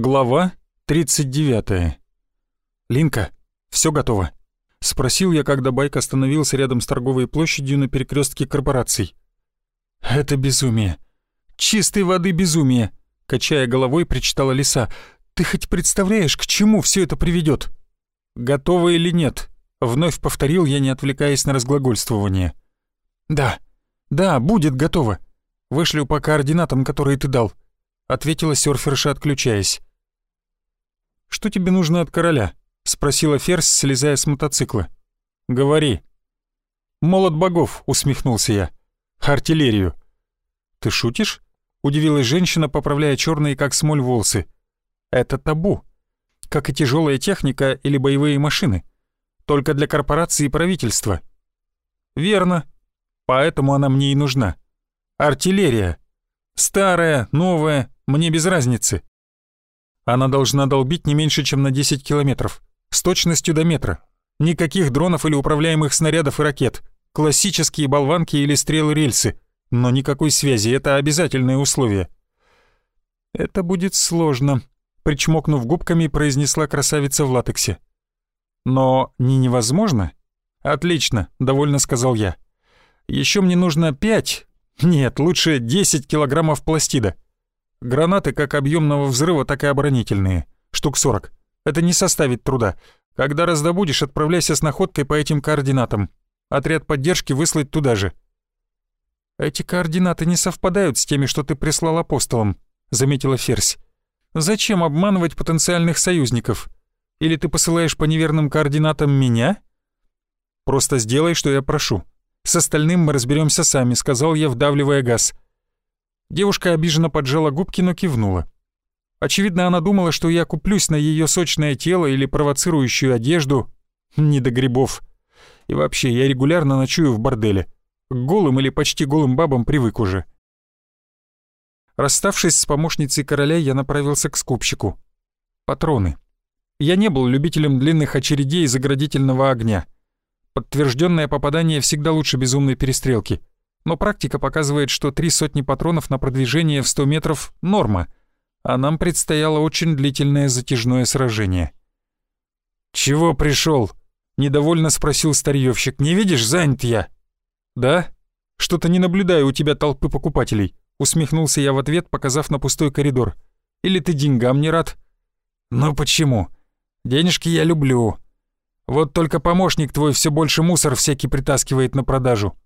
Глава 39. «Линка, все готово?» — спросил я, когда байк остановился рядом с торговой площадью на перекрестке корпораций. «Это безумие. Чистой воды безумие!» — качая головой, причитала лиса. «Ты хоть представляешь, к чему все это приведет? «Готово или нет?» — вновь повторил я, не отвлекаясь на разглагольствование. «Да, да, будет готово. Вышлю по координатам, которые ты дал», — ответила серферша, отключаясь. «Что тебе нужно от короля?» — спросила Ферзь, слезая с мотоцикла. «Говори». «Молот богов», — усмехнулся я. «Артиллерию». «Ты шутишь?» — удивилась женщина, поправляя черные, как смоль, волосы. «Это табу. Как и тяжелая техника или боевые машины. Только для корпорации и правительства». «Верно. Поэтому она мне и нужна. Артиллерия. Старая, новая, мне без разницы. Она должна долбить не меньше, чем на 10 километров, с точностью до метра. Никаких дронов или управляемых снарядов и ракет. Классические болванки или стрелы-рельсы. Но никакой связи, это обязательное условие. «Это будет сложно», — причмокнув губками, произнесла красавица в латексе. «Но не невозможно?» «Отлично», — довольно сказал я. Еще мне нужно пять, нет, лучше 10 килограммов пластида. Гранаты как объемного взрыва, так и оборонительные. Штук 40. Это не составит труда. Когда раздобудешь, отправляйся с находкой по этим координатам. Отряд поддержки выслать туда же. «Эти координаты не совпадают с теми, что ты прислал апостолам», — заметила Ферзь. «Зачем обманывать потенциальных союзников? Или ты посылаешь по неверным координатам меня?» «Просто сделай, что я прошу. С остальным мы разберемся сами», — сказал я, вдавливая газ. Девушка обиженно поджала губки, но кивнула. Очевидно, она думала, что я куплюсь на ее сочное тело или провоцирующую одежду. Не до грибов. И вообще, я регулярно ночую в борделе. К голым или почти голым бабам привык уже. Расставшись с помощницей короля, я направился к скупщику. Патроны. Я не был любителем длинных очередей заградительного огня. Подтвержденное попадание всегда лучше безумной перестрелки но практика показывает, что три сотни патронов на продвижение в 100 метров — норма, а нам предстояло очень длительное затяжное сражение. «Чего пришел? недовольно спросил старьевщик. «Не видишь, занят я». «Да? Что-то не наблюдаю у тебя толпы покупателей», — усмехнулся я в ответ, показав на пустой коридор. «Или ты деньгам не рад?» «Ну почему? Денежки я люблю. Вот только помощник твой все больше мусор всякий притаскивает на продажу.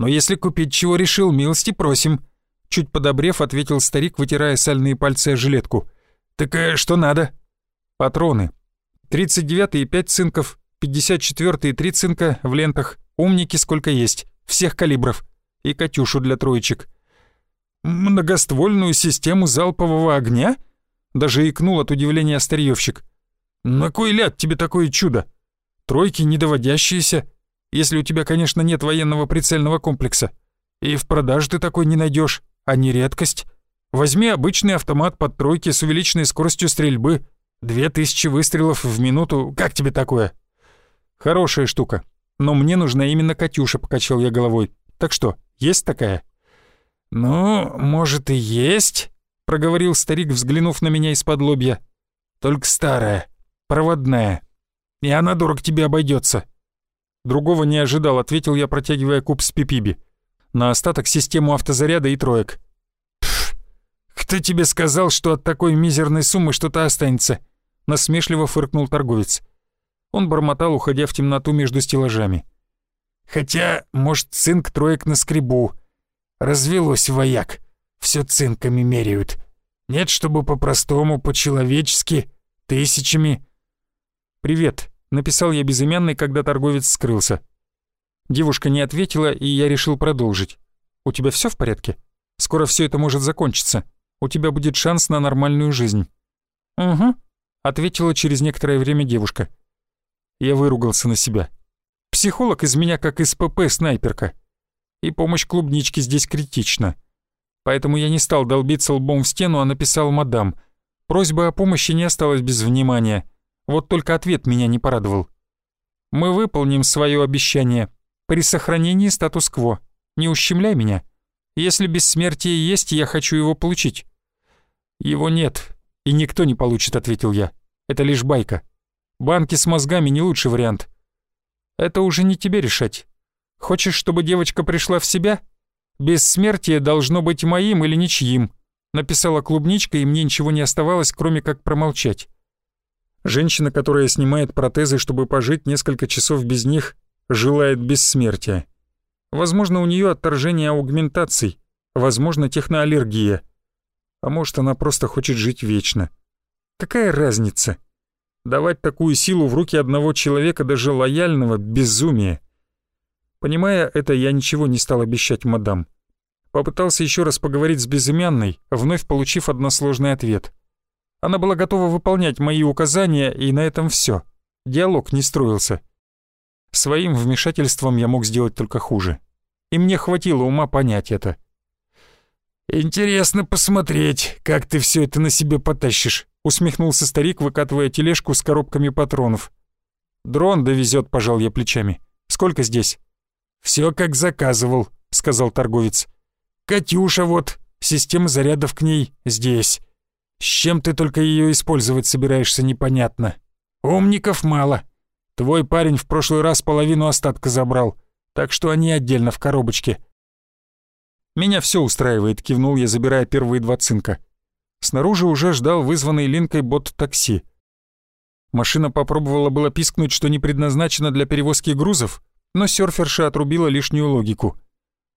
Но если купить чего решил, милости просим». Чуть подобрев, ответил старик, вытирая сальные пальцы о жилетку. «Так э, что надо?» «Патроны. 39-й 5 цинков, 54-й 3 цинка в лентах, умники сколько есть, всех калибров. И «Катюшу» для троечек». «Многоствольную систему залпового огня?» Даже икнул от удивления старьевщик. «На кой ляд тебе такое чудо? Тройки недоводящиеся, если у тебя, конечно, нет военного прицельного комплекса. И в продаже ты такой не найдешь, а не редкость. Возьми обычный автомат под тройки с увеличенной скоростью стрельбы. Две тысячи выстрелов в минуту. Как тебе такое? Хорошая штука. Но мне нужна именно «Катюша», — покачал я головой. Так что, есть такая? «Ну, может и есть», — проговорил старик, взглянув на меня из-под лобья. «Только старая, проводная. И она дорого тебе обойдется. Другого не ожидал, ответил я, протягивая куб с пипиби. На остаток систему автозаряда и троек. Кто тебе сказал, что от такой мизерной суммы что-то останется? Насмешливо фыркнул торговец. Он бормотал, уходя в темноту между стеллажами. Хотя, может, цинк троек на скребу. Развелось вояк. Все цинками меряют. Нет, чтобы по-простому, по-человечески, тысячами. «Привет», Написал я безымянный, когда торговец скрылся. Девушка не ответила, и я решил продолжить. «У тебя все в порядке? Скоро все это может закончиться. У тебя будет шанс на нормальную жизнь». «Угу», — ответила через некоторое время девушка. Я выругался на себя. Психолог из меня как из ПП снайперка. И помощь клубничке здесь критична. Поэтому я не стал долбиться лбом в стену, а написал мадам. Просьба о помощи не осталась без внимания. Вот только ответ меня не порадовал. «Мы выполним свое обещание при сохранении статус-кво. Не ущемляй меня. Если бессмертие есть, я хочу его получить». «Его нет. «И никто не получит», — ответил я. «Это лишь байка. Банки с мозгами не лучший вариант». «Это уже не тебе решать. Хочешь, чтобы девочка пришла в себя? Бессмертие должно быть моим или ничьим», — написала клубничка, и мне ничего не оставалось, кроме как промолчать. Женщина, которая снимает протезы, чтобы пожить несколько часов без них, желает бессмертия. Возможно, у нее отторжение аугментаций, возможно, техноаллергия. А может, она просто хочет жить вечно. Какая разница? Давать такую силу в руки одного человека, даже лояльного, безумие. Понимая это, я ничего не стал обещать мадам. Попытался еще раз поговорить с безымянной, вновь получив односложный ответ. Она была готова выполнять мои указания, и на этом все. Диалог не строился. Своим вмешательством я мог сделать только хуже. И мне хватило ума понять это. «Интересно посмотреть, как ты все это на себе потащишь», — усмехнулся старик, выкатывая тележку с коробками патронов. «Дрон довезет, пожал я плечами. Сколько здесь?» «Все как заказывал», — сказал торговец. «Катюша вот, система зарядов к ней здесь. С чем ты только ее использовать собираешься, непонятно. Умников мало. Твой парень в прошлый раз половину остатка забрал, так что они отдельно в коробочке. Меня все устраивает, кивнул я, забирая первые два цинка. Снаружи уже ждал вызванный линкой бот-такси. Машина попробовала было пискнуть, что не предназначена для перевозки грузов, но серферша отрубила лишнюю логику.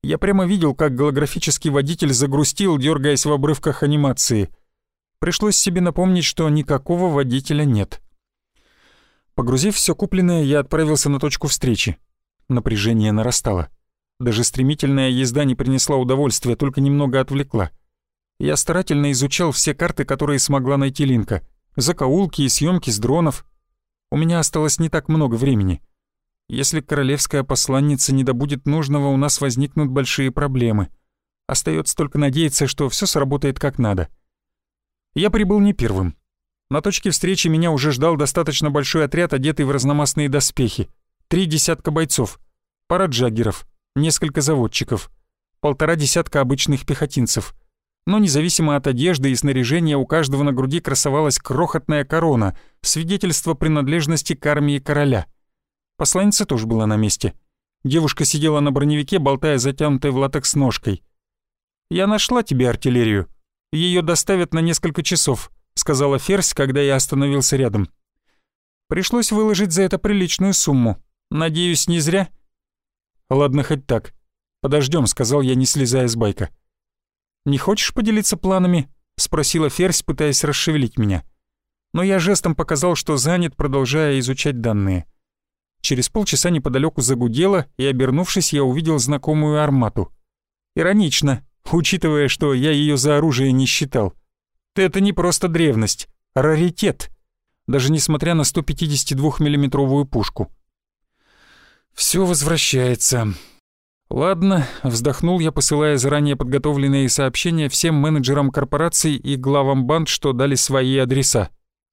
Я прямо видел, как голографический водитель загрустил, дергаясь в обрывках анимации — Пришлось себе напомнить, что никакого водителя нет. Погрузив все купленное, я отправился на точку встречи. Напряжение нарастало. Даже стремительная езда не принесла удовольствия, только немного отвлекла. Я старательно изучал все карты, которые смогла найти Линка. Закоулки и съемки с дронов. У меня осталось не так много времени. Если королевская посланница не добудет нужного, у нас возникнут большие проблемы. Остается только надеяться, что все сработает как надо. — я прибыл не первым. На точке встречи меня уже ждал достаточно большой отряд, одетый в разномастные доспехи. Три десятка бойцов, пара джаггеров, несколько заводчиков, полтора десятка обычных пехотинцев. Но независимо от одежды и снаряжения, у каждого на груди красовалась крохотная корона, свидетельство принадлежности к армии короля. Посланница тоже была на месте. Девушка сидела на броневике, болтая затянутой в латекс ножкой. «Я нашла тебе артиллерию», ее доставят на несколько часов», — сказала Ферзь, когда я остановился рядом. «Пришлось выложить за это приличную сумму. Надеюсь, не зря?» «Ладно, хоть так. Подождем, сказал я, не слезая с байка. «Не хочешь поделиться планами?» — спросила Ферзь, пытаясь расшевелить меня. Но я жестом показал, что занят, продолжая изучать данные. Через полчаса неподалеку загудело, и, обернувшись, я увидел знакомую армату. Иронично, учитывая, что я ее за оружие не считал. Это не просто древность, а раритет, даже несмотря на 152 миллиметровую пушку. Все возвращается. Ладно, вздохнул я, посылая заранее подготовленные сообщения всем менеджерам корпораций и главам банд, что дали свои адреса.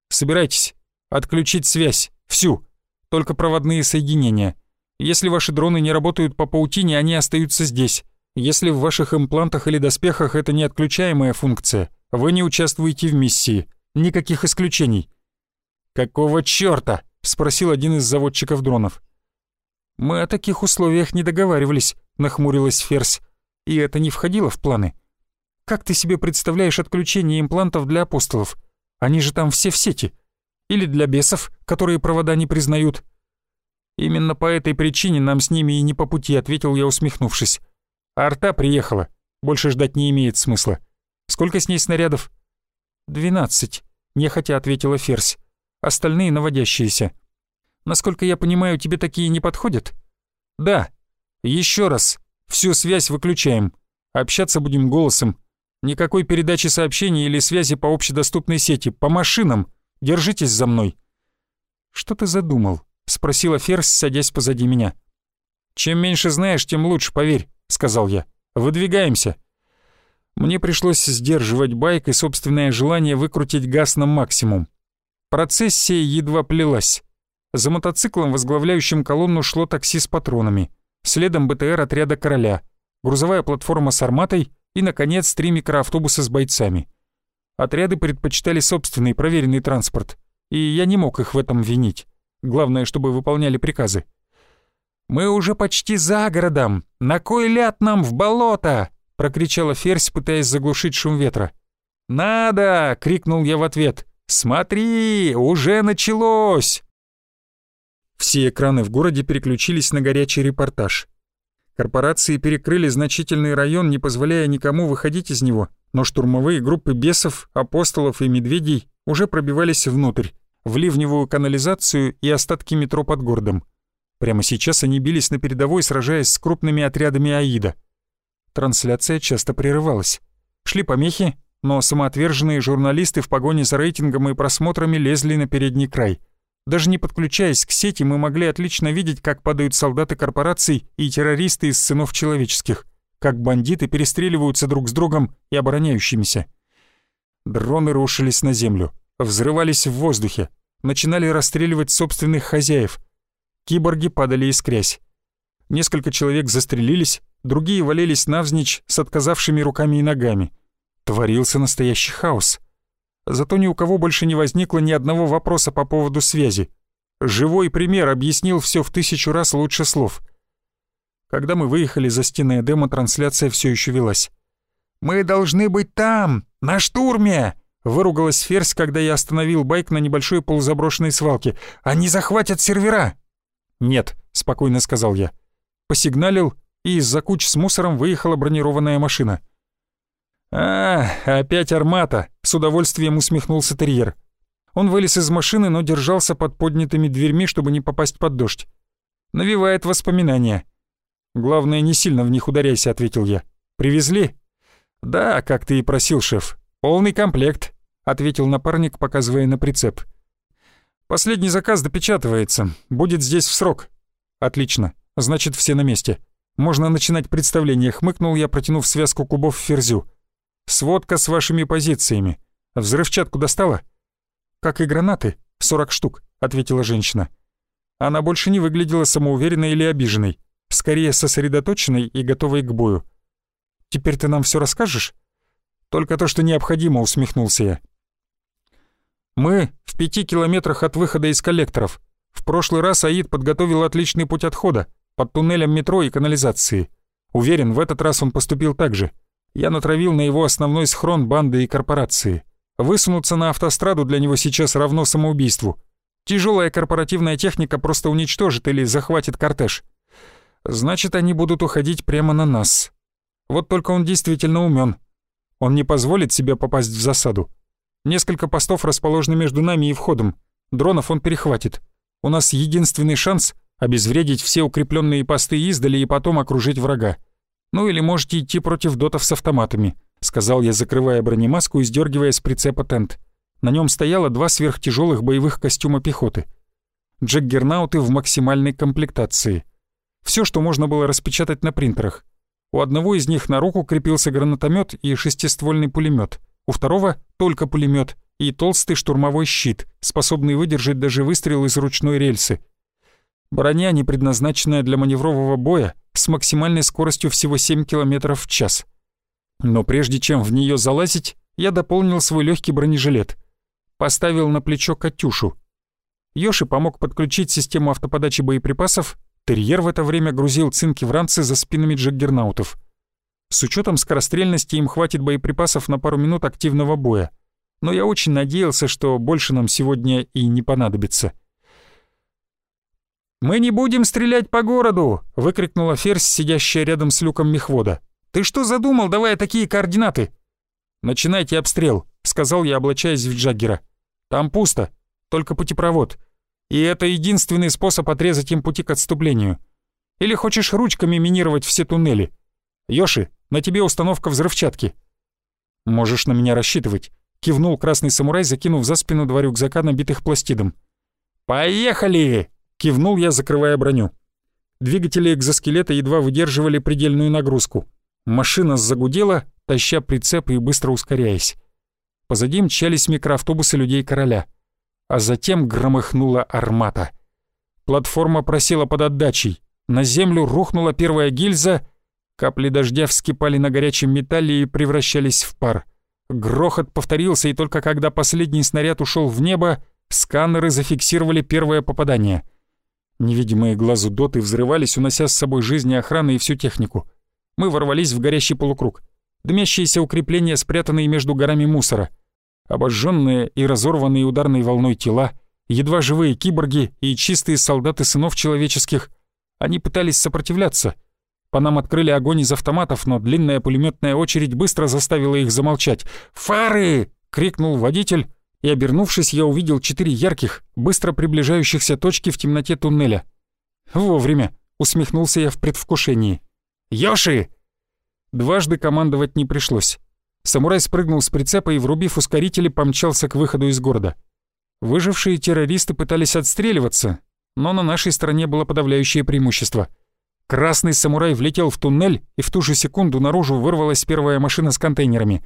Собирайтесь, отключить связь, всю, только проводные соединения. Если ваши дроны не работают по паутине, они остаются здесь. Если в ваших имплантах или доспехах это не отключаемая функция, вы не участвуете в миссии. Никаких исключений». «Какого чёрта?» — спросил один из заводчиков дронов. «Мы о таких условиях не договаривались», — нахмурилась Ферзь. «И это не входило в планы. Как ты себе представляешь отключение имплантов для апостолов? Они же там все в сети. Или для бесов, которые провода не признают?» «Именно по этой причине нам с ними и не по пути», — ответил я, усмехнувшись. Арта приехала. Больше ждать не имеет смысла. Сколько с ней снарядов? «Двенадцать», — нехотя ответила Ферзь. «Остальные наводящиеся». «Насколько я понимаю, тебе такие не подходят?» «Да. Еще раз. Всю связь выключаем. Общаться будем голосом. Никакой передачи сообщений или связи по общедоступной сети. По машинам. Держитесь за мной». «Что ты задумал?» — спросила Ферзь, садясь позади меня. «Чем меньше знаешь, тем лучше, поверь сказал я. «Выдвигаемся». Мне пришлось сдерживать байк и собственное желание выкрутить газ на максимум. Процессия едва плелась. За мотоциклом, возглавляющим колонну, шло такси с патронами. Следом БТР отряда «Короля», грузовая платформа с арматой и, наконец, три микроавтобуса с бойцами. Отряды предпочитали собственный проверенный транспорт, и я не мог их в этом винить. Главное, чтобы выполняли приказы. «Мы уже почти за городом! На кой ляд нам в болото?» — прокричала Ферзь, пытаясь заглушить шум ветра. «Надо!» — крикнул я в ответ. «Смотри, уже началось!» Все экраны в городе переключились на горячий репортаж. Корпорации перекрыли значительный район, не позволяя никому выходить из него, но штурмовые группы бесов, апостолов и медведей уже пробивались внутрь, в ливневую канализацию и остатки метро под городом. Прямо сейчас они бились на передовой, сражаясь с крупными отрядами Аида. Трансляция часто прерывалась. Шли помехи, но самоотверженные журналисты в погоне за рейтингом и просмотрами лезли на передний край. Даже не подключаясь к сети, мы могли отлично видеть, как падают солдаты корпораций и террористы из сынов человеческих, как бандиты перестреливаются друг с другом и обороняющимися. Дроны рушились на землю, взрывались в воздухе, начинали расстреливать собственных хозяев. Киборги падали искрясь. Несколько человек застрелились, другие валялись навзничь с отказавшими руками и ногами — Творился настоящий хаос. Зато ни у кого больше не возникло ни одного вопроса по поводу связи. Живой пример объяснил все в тысячу раз лучше слов. Когда мы выехали за стены Эдема, трансляция все еще велась. «Мы должны быть там, на штурме!» Выругалась Ферзь, когда я остановил байк на небольшой полузаброшенной свалке. «Они захватят сервера!» «Нет», — спокойно сказал я. Посигналил, и из-за куч с мусором выехала бронированная машина. «А, опять армата!» — с удовольствием усмехнулся терьер. Он вылез из машины, но держался под поднятыми дверьми, чтобы не попасть под дождь. «Навевает воспоминания». «Главное, не сильно в них ударяйся», — ответил я. «Привезли?» «Да, как ты и просил, шеф. Полный комплект», — ответил напарник, показывая на прицеп. «Последний заказ допечатывается. Будет здесь в срок». «Отлично. Значит, все на месте. Можно начинать представление», — хмыкнул я, протянув связку кубов в ферзю. Сводка с вашими позициями. Взрывчатку достала?» «Как и гранаты. Сорок штук», — ответила женщина. Она больше не выглядела самоуверенной или обиженной, скорее сосредоточенной и готовой к бою. «Теперь ты нам все расскажешь?» «Только то, что необходимо», — усмехнулся я. «Мы в пяти километрах от выхода из коллекторов. В прошлый раз Аид подготовил отличный путь отхода под туннелем метро и канализации. Уверен, в этот раз он поступил так же я натравил на его основной схрон банды и корпорации. Высунуться на автостраду для него сейчас равно самоубийству. Тяжелая корпоративная техника просто уничтожит или захватит кортеж. Значит, они будут уходить прямо на нас. Вот только он действительно умен. Он не позволит себе попасть в засаду. Несколько постов расположены между нами и входом. Дронов он перехватит. У нас единственный шанс — обезвредить все укрепленные посты издали и потом окружить врага. «Ну или можете идти против дотов с автоматами», — сказал я, закрывая бронемаску и сдергивая с прицепа тент. На нем стояло два сверхтяжелых боевых костюма пехоты. Джекгернауты в максимальной комплектации. Все, что можно было распечатать на принтерах. У одного из них на руку крепился гранатомет и шестиствольный пулемет, у второго — только пулемет и толстый штурмовой щит, способный выдержать даже выстрел из ручной рельсы. Броня, не предназначенная для маневрового боя, с максимальной скоростью всего 7 км в час. Но прежде чем в нее залазить, я дополнил свой легкий бронежилет. Поставил на плечо «Катюшу». Йоши помог подключить систему автоподачи боеприпасов, терьер в это время грузил цинки в ранцы за спинами джаггернаутов. С учетом скорострельности им хватит боеприпасов на пару минут активного боя. Но я очень надеялся, что больше нам сегодня и не понадобится. «Мы не будем стрелять по городу!» — выкрикнула Ферзь, сидящая рядом с люком мехвода. «Ты что задумал, давая такие координаты?» «Начинайте обстрел», — сказал я, облачаясь в Джаггера. «Там пусто, только путепровод. И это единственный способ отрезать им пути к отступлению. Или хочешь ручками минировать все туннели? Йоши, на тебе установка взрывчатки». «Можешь на меня рассчитывать», — кивнул красный самурай, закинув за спину два рюкзака, набитых пластидом. «Поехали!» Кивнул я, закрывая броню. Двигатели экзоскелета едва выдерживали предельную нагрузку. Машина загудела, таща прицеп и быстро ускоряясь. Позади мчались микроавтобусы людей короля. А затем громыхнула армата. Платформа просела под отдачей. На землю рухнула первая гильза. Капли дождя вскипали на горячем металле и превращались в пар. Грохот повторился, и только когда последний снаряд ушел в небо, сканеры зафиксировали первое попадание. Невидимые глазу доты взрывались, унося с собой жизни охраны и всю технику. Мы ворвались в горящий полукруг. Дымящиеся укрепления, спрятанные между горами мусора. Обожженные и разорванные ударной волной тела, едва живые киборги и чистые солдаты сынов человеческих. Они пытались сопротивляться. По нам открыли огонь из автоматов, но длинная пулеметная очередь быстро заставила их замолчать. «Фары!» — крикнул водитель, и, обернувшись, я увидел четыре ярких, быстро приближающихся точки в темноте туннеля. «Вовремя!» — усмехнулся я в предвкушении. «Йоши!» Дважды командовать не пришлось. Самурай спрыгнул с прицепа и, врубив ускорители, помчался к выходу из города. Выжившие террористы пытались отстреливаться, но на нашей стороне было подавляющее преимущество. Красный самурай влетел в туннель, и в ту же секунду наружу вырвалась первая машина с контейнерами.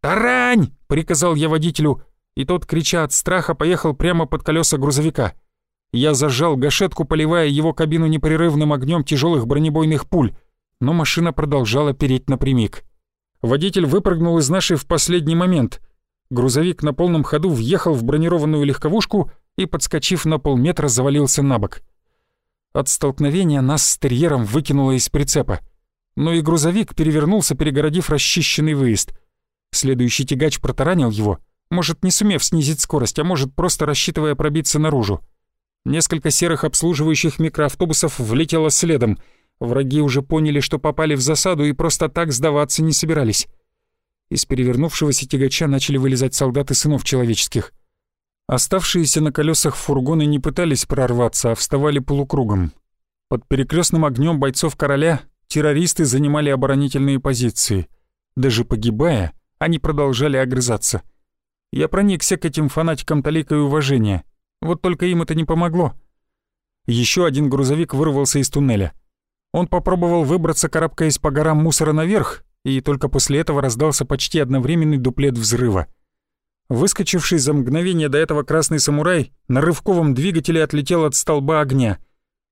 «Тарань!» — приказал я водителю, и тот, крича от страха, поехал прямо под колеса грузовика. Я зажал гашетку, поливая его кабину непрерывным огнем тяжелых бронебойных пуль, но машина продолжала переть напрямик. Водитель выпрыгнул из нашей в последний момент — Грузовик на полном ходу въехал в бронированную легковушку и, подскочив на полметра, завалился на бок. От столкновения нас с терьером выкинуло из прицепа. Но и грузовик перевернулся, перегородив расчищенный выезд. Следующий тягач протаранил его, может, не сумев снизить скорость, а может, просто рассчитывая пробиться наружу. Несколько серых обслуживающих микроавтобусов влетело следом. Враги уже поняли, что попали в засаду и просто так сдаваться не собирались. Из перевернувшегося тягача начали вылезать солдаты сынов человеческих. Оставшиеся на колесах фургоны не пытались прорваться, а вставали полукругом. Под перекрестным огнем бойцов короля террористы занимали оборонительные позиции. Даже погибая, они продолжали огрызаться. Я проникся к этим фанатикам таликой уважения. Вот только им это не помогло. Еще один грузовик вырвался из туннеля. Он попробовал выбраться, карабкаясь по горам мусора наверх, и только после этого раздался почти одновременный дуплет взрыва. Выскочивший за мгновение до этого красный самурай на рывковом двигателе отлетел от столба огня.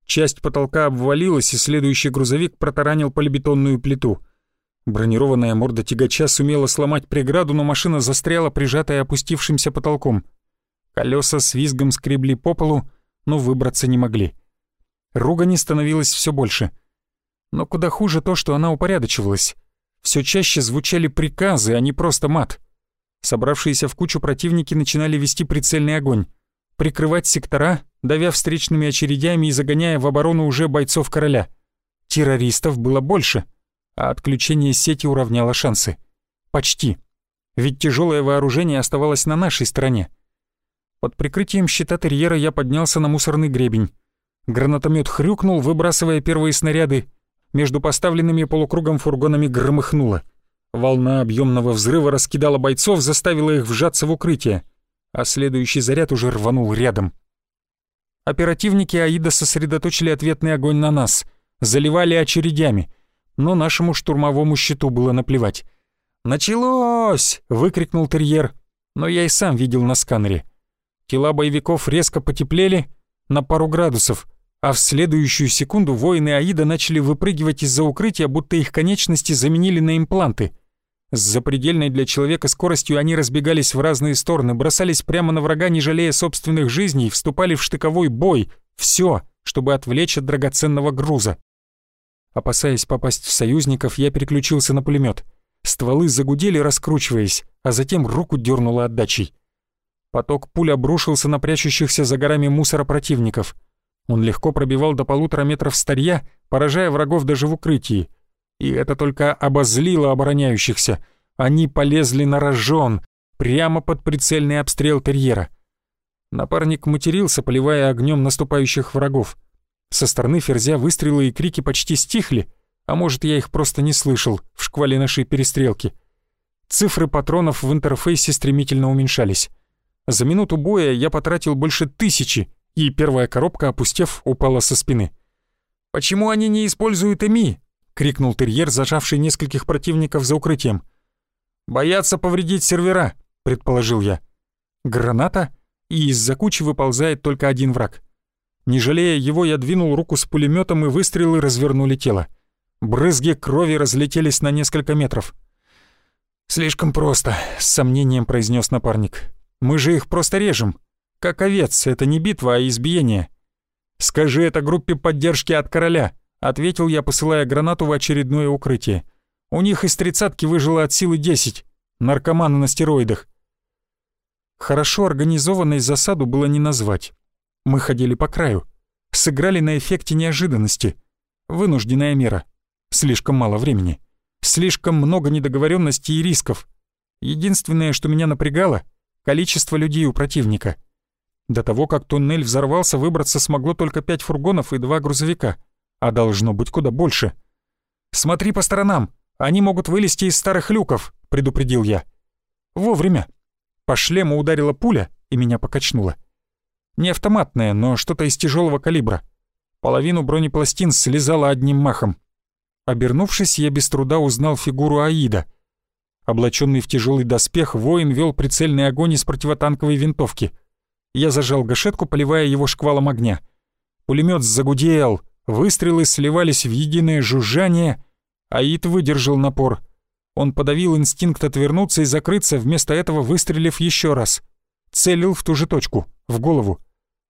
Часть потолка обвалилась, и следующий грузовик протаранил полибетонную плиту. Бронированная морда тягача сумела сломать преграду, но машина застряла, прижатая опустившимся потолком. Колеса с визгом скребли по полу, но выбраться не могли. Ругани становилось все больше. Но куда хуже то, что она упорядочивалась все чаще звучали приказы, а не просто мат. Собравшиеся в кучу противники начинали вести прицельный огонь, прикрывать сектора, давя встречными очередями и загоняя в оборону уже бойцов короля. Террористов было больше, а отключение сети уравняло шансы. Почти. Ведь тяжелое вооружение оставалось на нашей стороне. Под прикрытием щита терьера я поднялся на мусорный гребень. Гранатомет хрюкнул, выбрасывая первые снаряды, между поставленными полукругом фургонами громыхнуло. Волна объемного взрыва раскидала бойцов, заставила их вжаться в укрытие, а следующий заряд уже рванул рядом. Оперативники Аида сосредоточили ответный огонь на нас, заливали очередями, но нашему штурмовому щиту было наплевать. «Началось!» — выкрикнул терьер, но я и сам видел на сканере. Тела боевиков резко потеплели на пару градусов — а в следующую секунду воины Аида начали выпрыгивать из-за укрытия, будто их конечности заменили на импланты. С запредельной для человека скоростью они разбегались в разные стороны, бросались прямо на врага, не жалея собственных жизней, вступали в штыковой бой. Все, чтобы отвлечь от драгоценного груза. Опасаясь попасть в союзников, я переключился на пулемет. Стволы загудели, раскручиваясь, а затем руку дернуло отдачей. Поток пуль обрушился на прячущихся за горами мусора противников. Он легко пробивал до полутора метров старья, поражая врагов даже в укрытии. И это только обозлило обороняющихся. Они полезли на рожон, прямо под прицельный обстрел терьера. Напарник матерился, поливая огнем наступающих врагов. Со стороны ферзя выстрелы и крики почти стихли, а может, я их просто не слышал в шквале нашей перестрелки. Цифры патронов в интерфейсе стремительно уменьшались. За минуту боя я потратил больше тысячи, и первая коробка, опустев, упала со спины. «Почему они не используют ЭМИ?» — крикнул терьер, зажавший нескольких противников за укрытием. «Боятся повредить сервера», — предположил я. Граната, и из-за кучи выползает только один враг. Не жалея его, я двинул руку с пулеметом, и выстрелы развернули тело. Брызги крови разлетелись на несколько метров. «Слишком просто», — с сомнением произнес напарник. «Мы же их просто режем. Как овец, это не битва, а избиение». «Скажи это группе поддержки от короля», — ответил я, посылая гранату в очередное укрытие. «У них из тридцатки выжило от силы десять. Наркоманы на стероидах». Хорошо организованной засаду было не назвать. Мы ходили по краю. Сыграли на эффекте неожиданности. Вынужденная мера. Слишком мало времени. Слишком много недоговоренностей и рисков. Единственное, что меня напрягало — количество людей у противника. До того, как туннель взорвался, выбраться смогло только пять фургонов и два грузовика, а должно быть куда больше. «Смотри по сторонам, они могут вылезти из старых люков», — предупредил я. Вовремя. По шлему ударила пуля и меня покачнуло. Не автоматная, но что-то из тяжелого калибра. Половину бронепластин слезала одним махом. Обернувшись, я без труда узнал фигуру Аида. Облаченный в тяжелый доспех, воин вел прицельный огонь из противотанковой винтовки. Я зажал гашетку, поливая его шквалом огня. Пулемет загудел, выстрелы сливались в единое жужжание. Аид выдержал напор. Он подавил инстинкт отвернуться и закрыться, вместо этого выстрелив еще раз. Целил в ту же точку, в голову.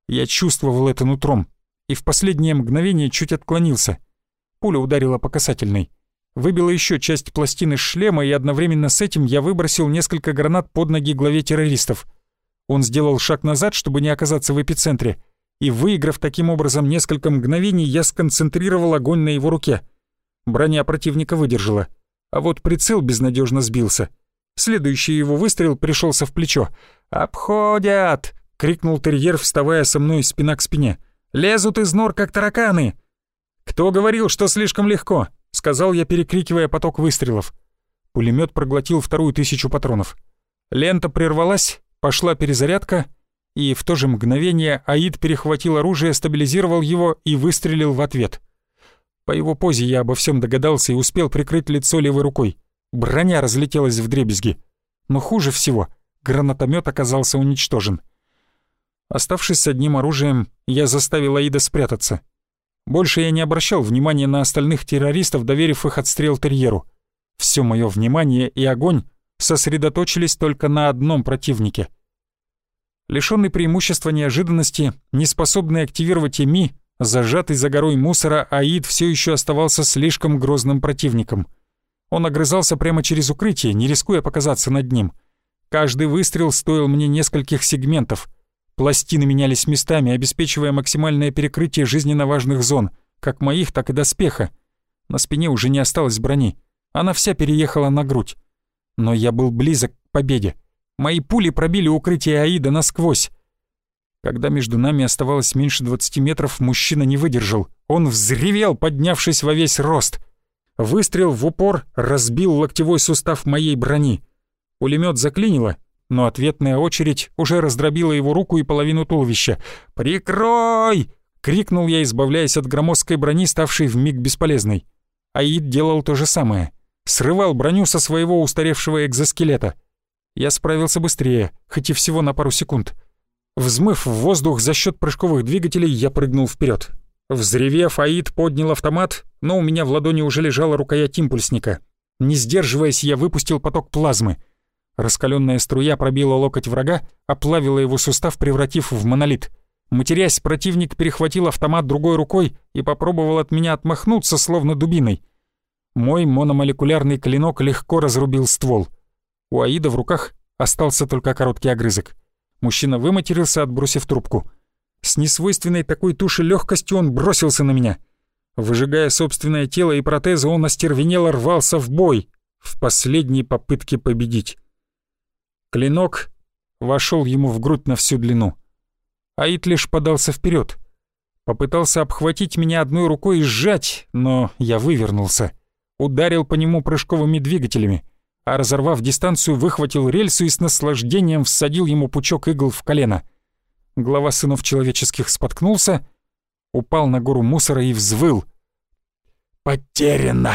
Я чувствовал это нутром и в последнее мгновение чуть отклонился. Пуля ударила по касательной. Выбила еще часть пластины шлема, и одновременно с этим я выбросил несколько гранат под ноги главе террористов. Он сделал шаг назад, чтобы не оказаться в эпицентре, и, выиграв таким образом несколько мгновений, я сконцентрировал огонь на его руке. Броня противника выдержала, а вот прицел безнадежно сбился. Следующий его выстрел пришелся в плечо. «Обходят!» — крикнул терьер, вставая со мной спина к спине. «Лезут из нор, как тараканы!» «Кто говорил, что слишком легко?» — сказал я, перекрикивая поток выстрелов. Пулемет проглотил вторую тысячу патронов. Лента прервалась, пошла перезарядка, и в то же мгновение Аид перехватил оружие, стабилизировал его и выстрелил в ответ. По его позе я обо всем догадался и успел прикрыть лицо левой рукой. Броня разлетелась в дребезги. Но хуже всего, гранатомет оказался уничтожен. Оставшись с одним оружием, я заставил Аида спрятаться — больше я не обращал внимания на остальных террористов, доверив их отстрел терьеру. Все мое внимание и огонь сосредоточились только на одном противнике. Лишенный преимущества неожиданности, неспособный активировать ЭМИ, зажатый за горой мусора, Аид все еще оставался слишком грозным противником. Он огрызался прямо через укрытие, не рискуя показаться над ним. Каждый выстрел стоил мне нескольких сегментов — Пластины менялись местами, обеспечивая максимальное перекрытие жизненно важных зон, как моих, так и доспеха. На спине уже не осталось брони. Она вся переехала на грудь. Но я был близок к победе. Мои пули пробили укрытие Аида насквозь. Когда между нами оставалось меньше 20 метров, мужчина не выдержал. Он взревел, поднявшись во весь рост. Выстрел в упор разбил локтевой сустав моей брони. Пулемет заклинило, но ответная очередь уже раздробила его руку и половину туловища. «Прикрой!» — крикнул я, избавляясь от громоздкой брони, ставшей вмиг бесполезной. Аид делал то же самое. Срывал броню со своего устаревшего экзоскелета. Я справился быстрее, хоть и всего на пару секунд. Взмыв в воздух за счет прыжковых двигателей, я прыгнул вперед. Взревев, Аид поднял автомат, но у меня в ладони уже лежала рукоять импульсника. Не сдерживаясь, я выпустил поток плазмы — Раскаленная струя пробила локоть врага, оплавила его сустав, превратив в монолит. Матерясь, противник перехватил автомат другой рукой и попробовал от меня отмахнуться, словно дубиной. Мой мономолекулярный клинок легко разрубил ствол. У Аида в руках остался только короткий огрызок. Мужчина выматерился, отбросив трубку. С несвойственной такой туши легкостью он бросился на меня. Выжигая собственное тело и протезы, он остервенело рвался в бой, в последней попытке победить. Клинок вошел ему в грудь на всю длину. Аид лишь подался вперед. Попытался обхватить меня одной рукой и сжать, но я вывернулся. Ударил по нему прыжковыми двигателями, а разорвав дистанцию, выхватил рельсу и с наслаждением всадил ему пучок игл в колено. Глава сынов человеческих споткнулся, упал на гору мусора и взвыл. «Потеряно!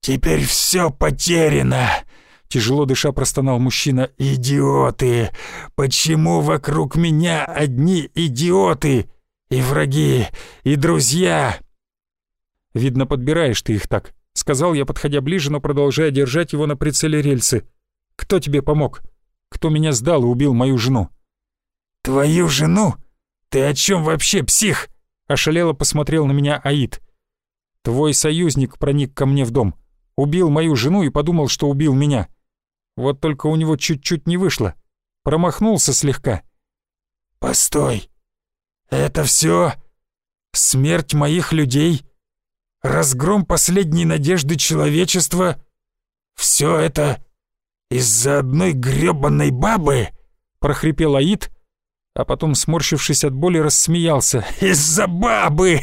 Теперь все потеряно!» Тяжело дыша простонал мужчина. «Идиоты! Почему вокруг меня одни идиоты? И враги, и друзья!» «Видно, подбираешь ты их так», — сказал я, подходя ближе, но продолжая держать его на прицеле рельсы. Кто тебе помог? Кто меня сдал и убил мою жену?» «Твою жену? Ты о чем вообще, псих?» Ошалело посмотрел на меня Аид. «Твой союзник проник ко мне в дом, убил мою жену и подумал, что убил меня. Вот только у него чуть-чуть не вышло. Промахнулся слегка». «Постой! Это все Смерть моих людей? Разгром последней надежды человечества? Все это из-за одной грёбаной бабы?» — прохрипел Аид, а потом, сморщившись от боли, рассмеялся. «Из-за бабы!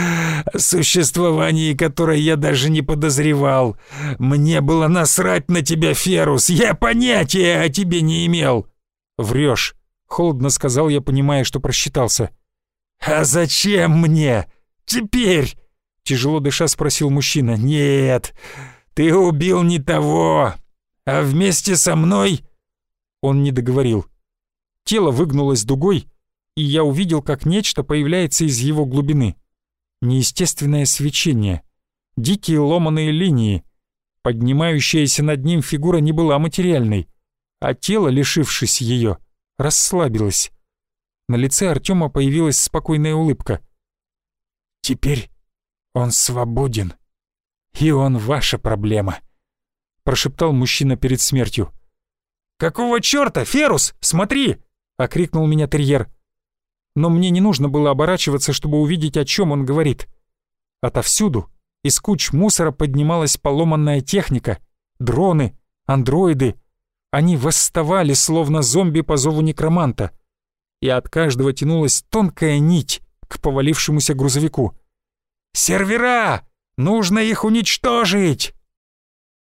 О существовании которой я даже не подозревал. Мне было насрать на тебя, Ферус, я понятия о тебе не имел!» «Врешь», — холодно сказал я, понимая, что просчитался. «А зачем мне? Теперь?» — тяжело дыша спросил мужчина. «Нет, ты убил не того, а вместе со мной...» Он не договорил. Тело выгнулось дугой, и я увидел, как нечто появляется из его глубины. Неестественное свечение, дикие ломаные линии. Поднимающаяся над ним фигура не была материальной, а тело, лишившись ее, расслабилось. На лице Артема появилась спокойная улыбка. «Теперь он свободен, и он ваша проблема», — прошептал мужчина перед смертью. «Какого чёрта, Ферус, смотри!» — окрикнул меня терьер. Но мне не нужно было оборачиваться, чтобы увидеть, о чем он говорит. Отовсюду из куч мусора поднималась поломанная техника, дроны, андроиды. Они восставали, словно зомби по зову некроманта — и от каждого тянулась тонкая нить к повалившемуся грузовику. «Сервера! Нужно их уничтожить!»